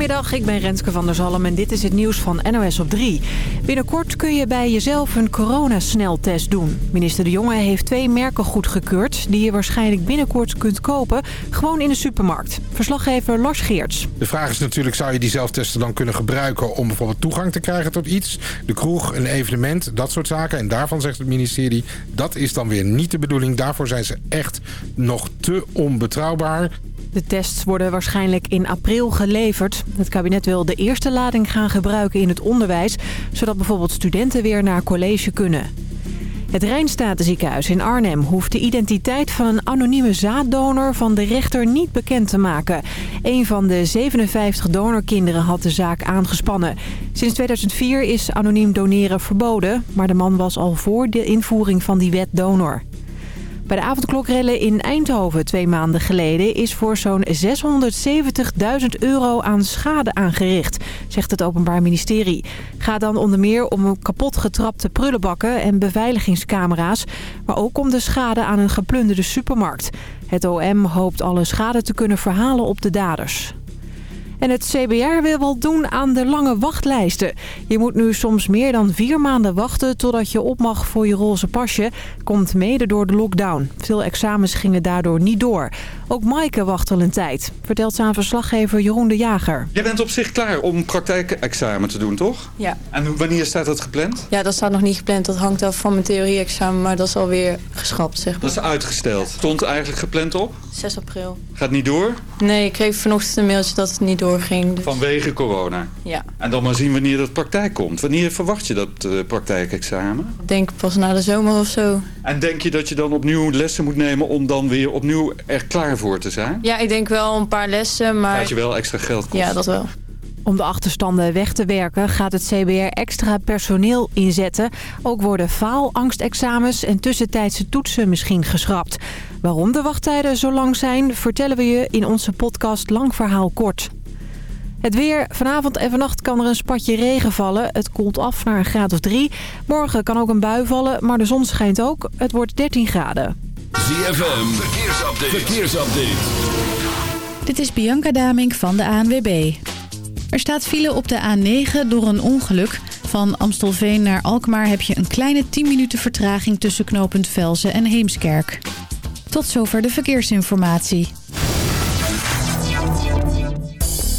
Goedemiddag, ik ben Renske van der Zalm en dit is het nieuws van NOS op 3. Binnenkort kun je bij jezelf een coronasneltest doen. Minister De Jonge heeft twee merken goedgekeurd... die je waarschijnlijk binnenkort kunt kopen, gewoon in de supermarkt. Verslaggever Lars Geerts. De vraag is natuurlijk, zou je die zelftesten dan kunnen gebruiken... om bijvoorbeeld toegang te krijgen tot iets? De kroeg, een evenement, dat soort zaken. En daarvan zegt het ministerie, dat is dan weer niet de bedoeling. Daarvoor zijn ze echt nog te onbetrouwbaar. De tests worden waarschijnlijk in april geleverd. Het kabinet wil de eerste lading gaan gebruiken in het onderwijs... zodat bijvoorbeeld studenten weer naar college kunnen. Het Rijnstatenziekenhuis in Arnhem hoeft de identiteit van een anonieme zaaddonor van de rechter niet bekend te maken. Een van de 57 donorkinderen had de zaak aangespannen. Sinds 2004 is anoniem doneren verboden, maar de man was al voor de invoering van die wet donor. Bij de avondklokrellen in Eindhoven twee maanden geleden is voor zo'n 670.000 euro aan schade aangericht, zegt het Openbaar Ministerie. Gaat dan onder meer om kapot getrapte prullenbakken en beveiligingscamera's, maar ook om de schade aan een geplunderde supermarkt. Het OM hoopt alle schade te kunnen verhalen op de daders. En het CBR wil wel doen aan de lange wachtlijsten. Je moet nu soms meer dan vier maanden wachten totdat je op mag voor je roze pasje. Komt mede door de lockdown. Veel examens gingen daardoor niet door. Ook Maaike wacht al een tijd, vertelt ze aan verslaggever Jeroen de Jager. Jij bent op zich klaar om praktijkexamen te doen, toch? Ja. En wanneer staat dat gepland? Ja, dat staat nog niet gepland. Dat hangt af van mijn theorie-examen, maar dat is alweer geschrapt, zeg maar. Dat is uitgesteld. Stond eigenlijk gepland op? 6 april. Gaat niet door? Nee, ik kreeg vanochtend een mailtje dat het niet doorging. Dus... Vanwege corona? Ja. En dan maar zien wanneer dat praktijk komt. Wanneer verwacht je dat uh, praktijkexamen? Ik denk pas na de zomer of zo. En denk je dat je dan opnieuw lessen moet nemen om dan weer opnieuw er klaar voor te zijn? Ja, ik denk wel een paar lessen, maar... Gaat je wel extra geld kosten? Ja, dat wel. Om de achterstanden weg te werken gaat het CBR extra personeel inzetten. Ook worden faalangstexamens en tussentijdse toetsen misschien geschrapt. Waarom de wachttijden zo lang zijn, vertellen we je in onze podcast Lang Verhaal Kort. Het weer. Vanavond en vannacht kan er een spatje regen vallen. Het koelt af naar een graad of drie. Morgen kan ook een bui vallen, maar de zon schijnt ook. Het wordt 13 graden. ZFM. Verkeersupdate. Verkeersupdate. Dit is Bianca Damink van de ANWB. Er staat file op de A9 door een ongeluk. Van Amstelveen naar Alkmaar heb je een kleine 10 minuten vertraging tussen knooppunt Velzen en Heemskerk. Tot zover de verkeersinformatie.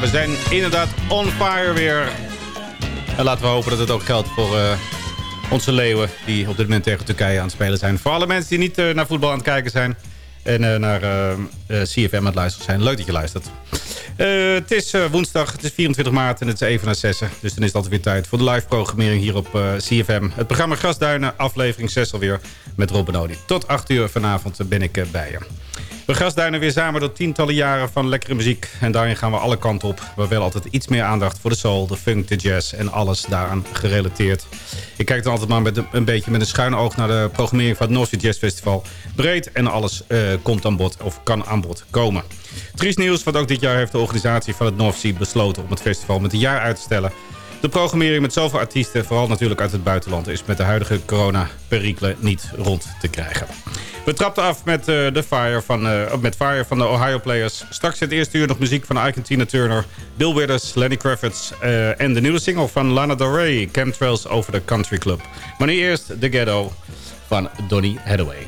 We zijn inderdaad on fire weer. En laten we hopen dat het ook geldt voor eh, onze leeuwen... die op dit moment tegen Turkije aan het spelen zijn. Voor alle mensen die niet eh, naar voetbal aan het kijken zijn... en eh, naar CFM aan het luisteren zijn. Leuk dat je luistert. Het is woensdag, het is 24 maart en het is even na 6. Dus dan is altijd weer tijd voor de live programmering hier op CFM. Het programma Grasduinen, aflevering 6 alweer met Rob Benoni. Tot 8 uur vanavond ben ik bij je. We grasduinen weer samen door tientallen jaren van lekkere muziek. En daarin gaan we alle kanten op. We willen altijd iets meer aandacht voor de soul, de funk, de jazz en alles daaraan gerelateerd. Ik kijk dan altijd maar met een, beetje met een schuin oog naar de programmering van het Sea Jazz Festival. Breed en alles eh, komt aan bod of kan aan bod komen. Triest nieuws, want ook dit jaar heeft de organisatie van het North Sea besloten om het festival met een jaar uit te stellen. De programmering met zoveel artiesten, vooral natuurlijk uit het buitenland... is met de huidige corona-perikelen niet rond te krijgen. We trapten af met, eh, de Fire van, eh, met Fire van de Ohio Players. Straks het eerste uur nog muziek van Ike Tina Turner... Bill Withers, Lenny Kravitz eh, en de nieuwe single van Lana Del Rey... Chemtrails over the Country Club. Maar nu eerst The Ghetto van Donny Hathaway.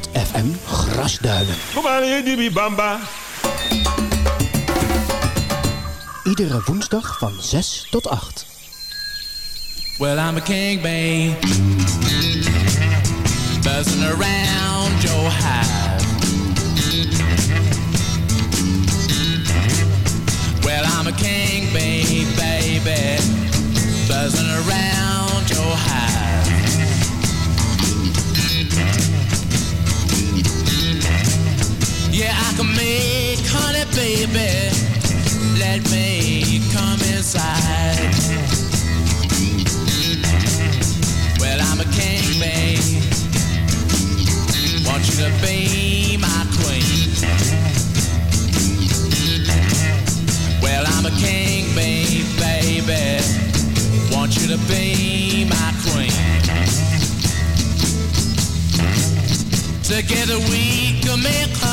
ZFM Grasduinen. Kom maar hier, die bamba. Iedere woensdag van 6 tot 8. Well, I'm a king, babe. Buzzing around your hive. Well, I'm a king, babe, baby. Buzzing around baby. Let me come inside. Well, I'm a king, babe. Want you to be my queen. Well, I'm a king, babe, baby. Want you to be my queen. Together we can make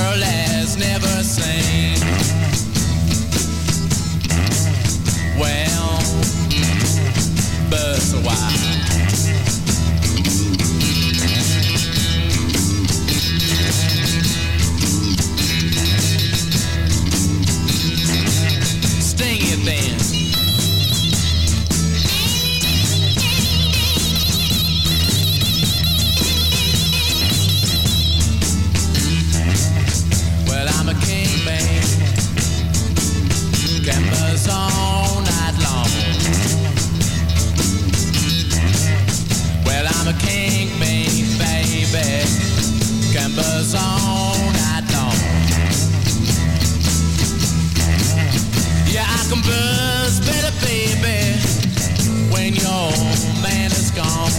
world has never seen. Well, but why? Baby, when your man is gone.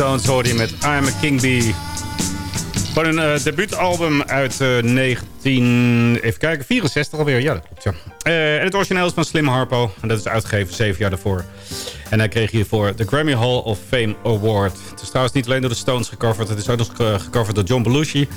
Stones hoorde je met I'm a King Bee. Van hun eh, debuutalbum uit eh, 19... Even kijken, 64 alweer. Ja, dat klopt, ja. Eh, en het origineel is van Slim Harpo. En dat is uitgegeven zeven jaar daarvoor. En hij kreeg hiervoor de Grammy Hall of Fame Award. Het is trouwens niet alleen door de Stones gecoverd. Het is ook nog eh, gecoverd door John Belushi.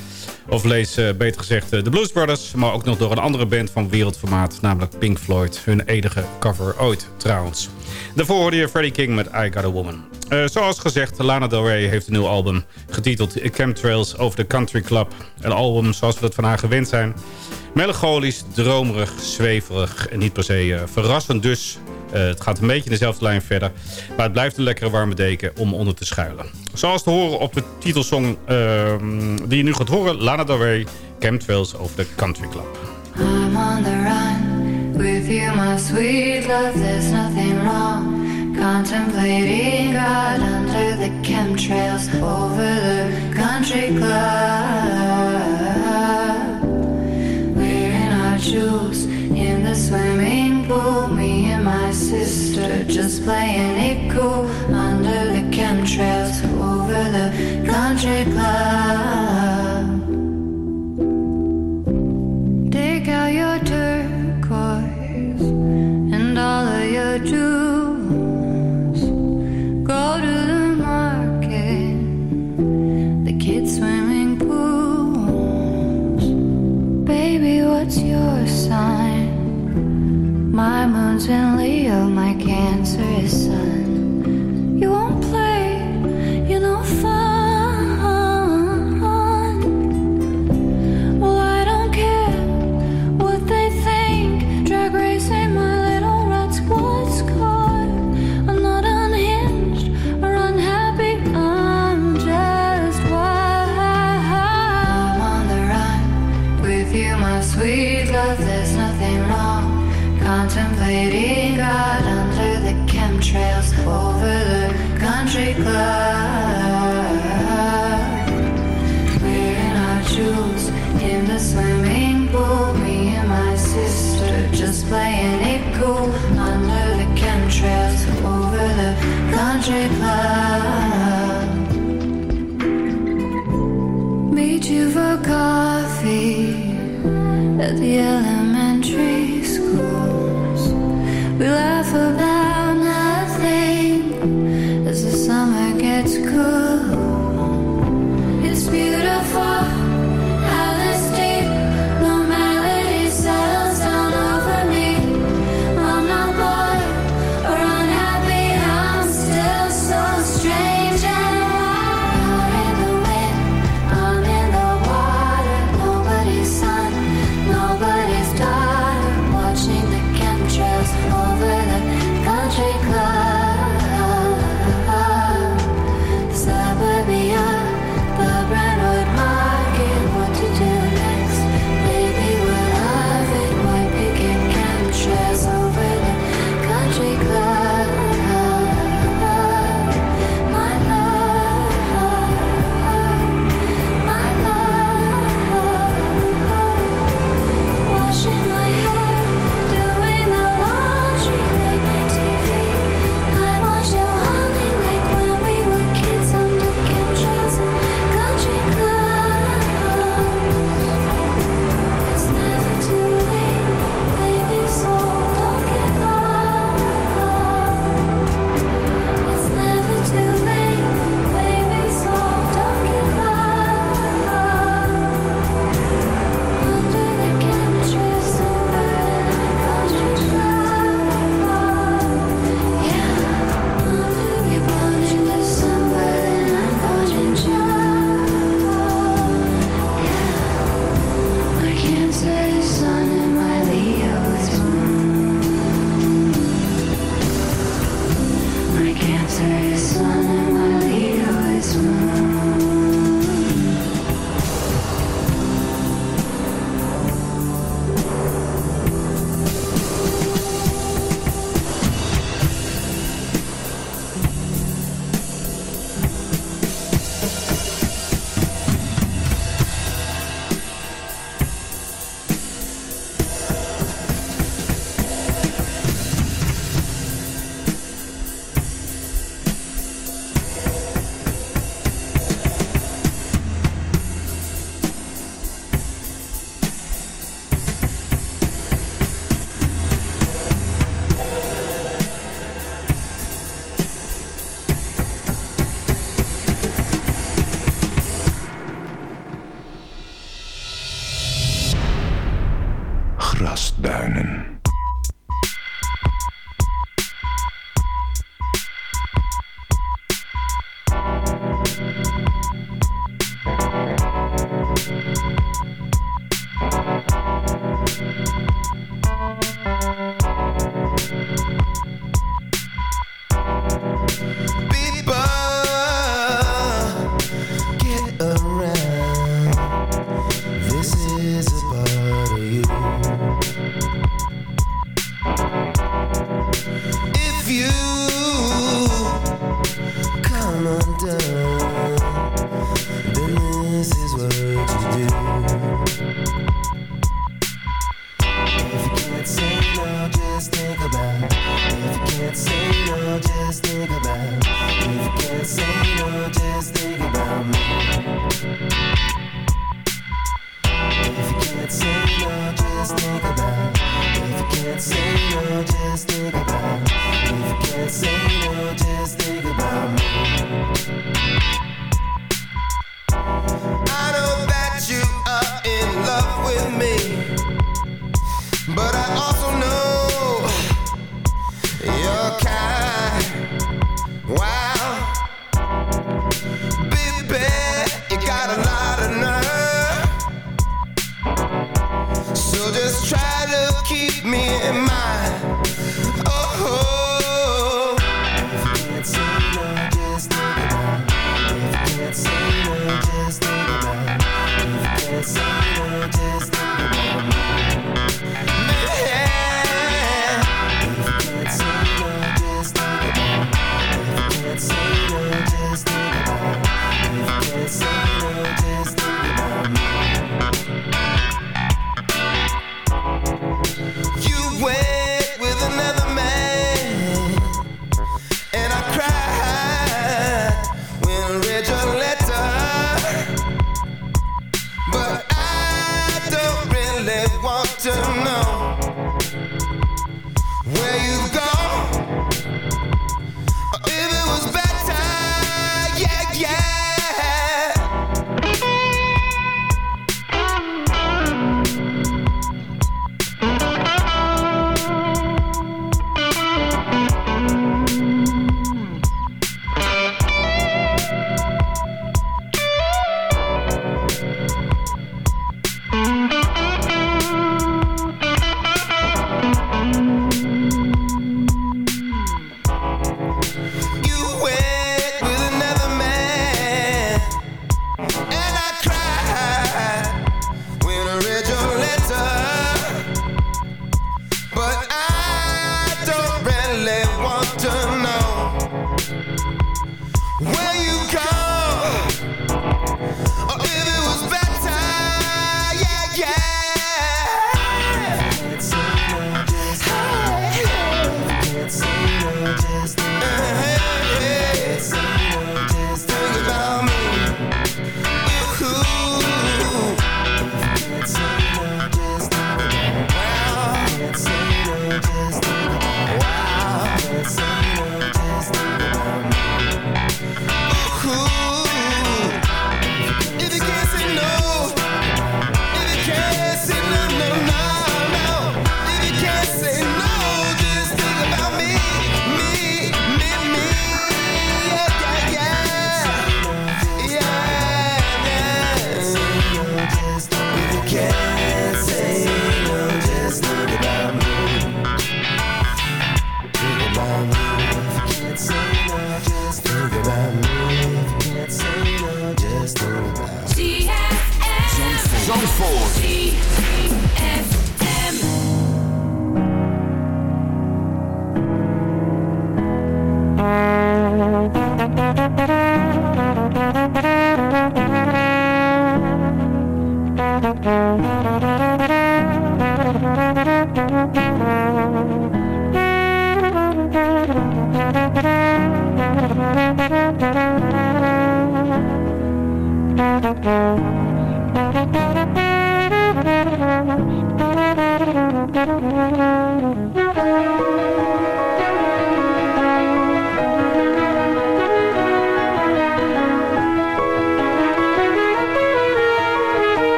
Of lees eh, beter gezegd eh, de Blues Brothers. Maar ook nog door een andere band van wereldformaat. Namelijk Pink Floyd. Hun enige cover ooit trouwens. Daarvoor hoorde je Freddie King met I Got A Woman. Eh, zoals gezegd, Lana Del Rey heeft een nieuw album getiteld Chemtrails Over the Country Club. Een album zoals we dat van haar gewend zijn. Melancholisch, dromerig, zweverig en niet per se eh, verrassend dus. Eh, het gaat een beetje in dezelfde lijn verder. Maar het blijft een lekkere warme deken om onder te schuilen. Zoals te horen op de titelsong ehm, die je nu gaat horen. Lana Del Rey, Chemtrails Over the Country Club. I'm on the run with you, my sweet love. There's nothing wrong. Contemplating God under the chemtrails over the country club. Wearing our jewels in the swimming pool. Me and my sister just playing it cool under the chemtrails over the country club.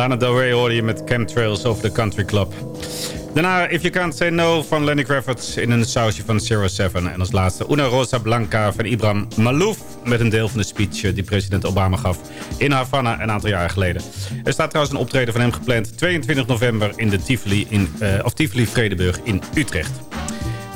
Lana Del Rey hoorde je met Chemtrails over de Country Club. Daarna If You Can't Say No van Lenny Kravitz in een sausje van Zero Seven. En als laatste Una Rosa Blanca van Ibrahim Malouf... met een deel van de speech eh, die president Obama gaf in Havana een aantal jaar geleden. Er staat trouwens een optreden van hem gepland 22 november in de Tivoli, in, uh, of Tivoli Vredeburg in Utrecht.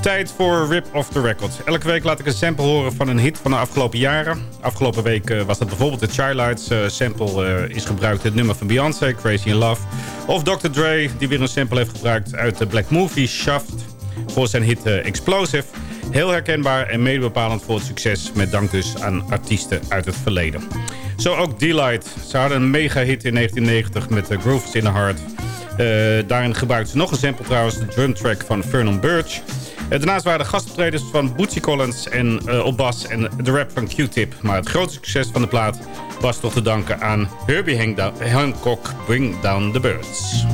Tijd voor Rip Off the Record. Elke week laat ik een sample horen van een hit van de afgelopen jaren. Afgelopen week uh, was dat bijvoorbeeld de Childlights uh, sample uh, is gebruikt. Het nummer van Beyoncé, Crazy in Love. Of Dr. Dre, die weer een sample heeft gebruikt uit de Black Movie Shaft. Voor zijn hit Explosive. Heel herkenbaar en mede bepalend voor het succes. Met dank dus aan artiesten uit het verleden. Zo ook D-Light. Ze hadden een mega hit in 1990 met Grooves in the Heart. daarin gebruikten ze nog een sample trouwens. De drum track van Vernon Burch. Daarnaast waren de gastoptredens van Bootsy Collins en, uh, op bas en de rap van Q-Tip. Maar het grootste succes van de plaat was toch te danken aan Herbie Hancock, Bring Down the Birds.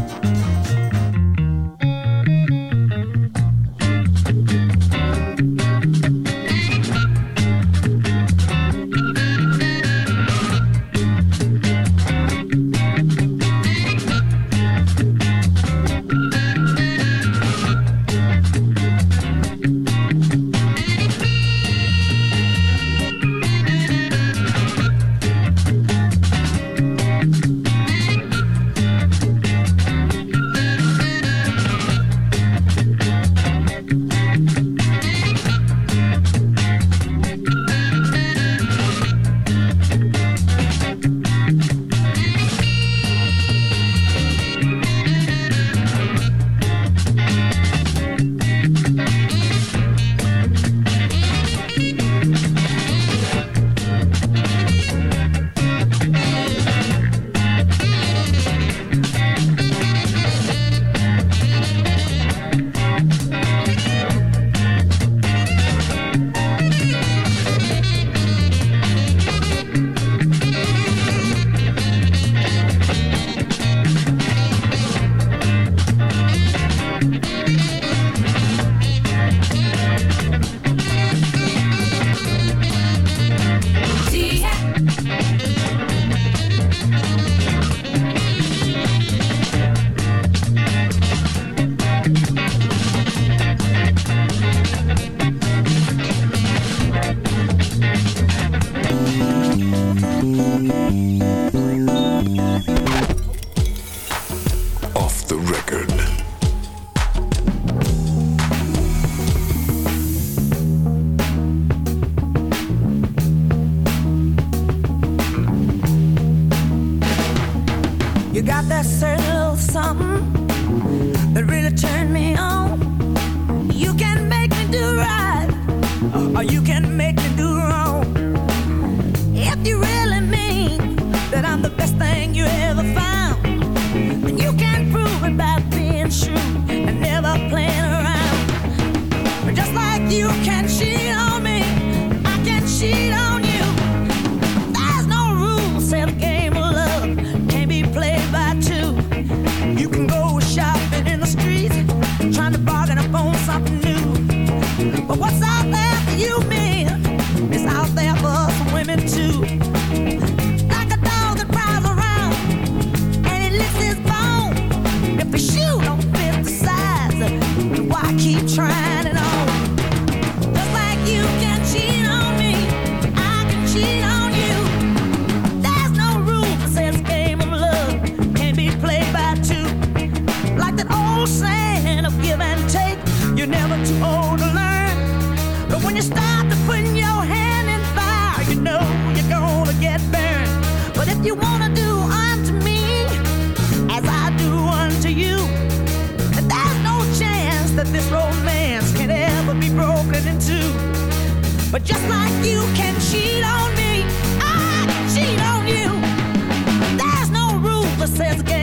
You got that certain little something that really turned me on. You can make me do right, or you can make me do wrong. But just like you can cheat on me, I can cheat on you. There's no rule that says again.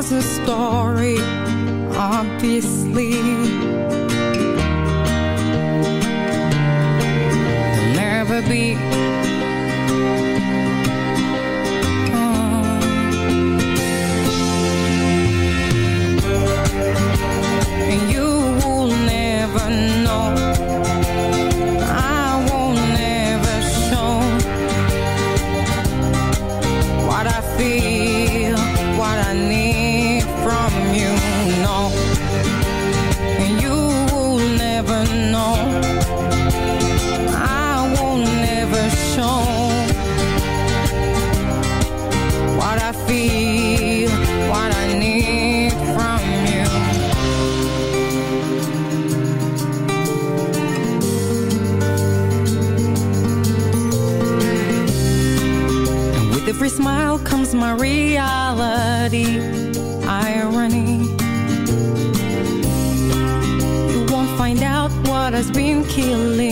was a story, obviously. killing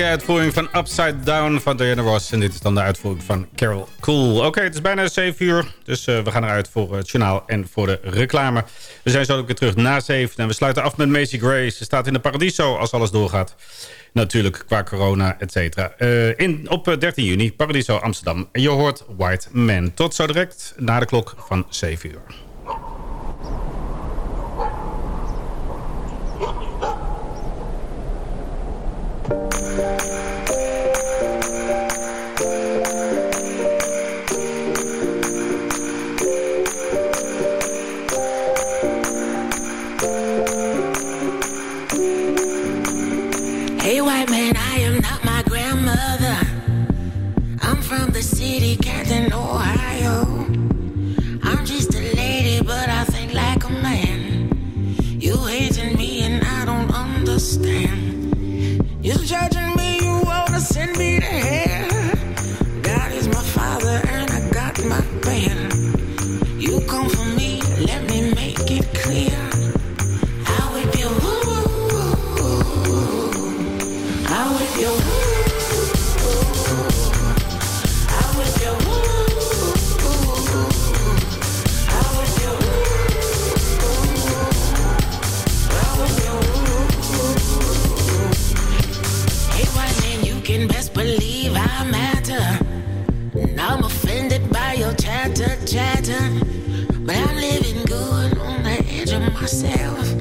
reggae-uitvoering van Upside Down van Diana Ross. En dit is dan de uitvoering van Carol Cool. Oké, het is bijna 7 uur, dus eh, we gaan eruit voor het journaal en voor de reclame. We zijn zo ook weer terug na 7 en we sluiten af met Macy Gray. Ze staat in de Paradiso als alles doorgaat. Natuurlijk qua corona, et cetera. Eh, in- op eh, 13 juni, Paradiso Amsterdam. En je hoort White Man. Tot zo direct, na de klok van 7 uur. Myself.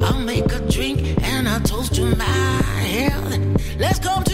I'll make a drink and I'll toast to my health. Let's come together.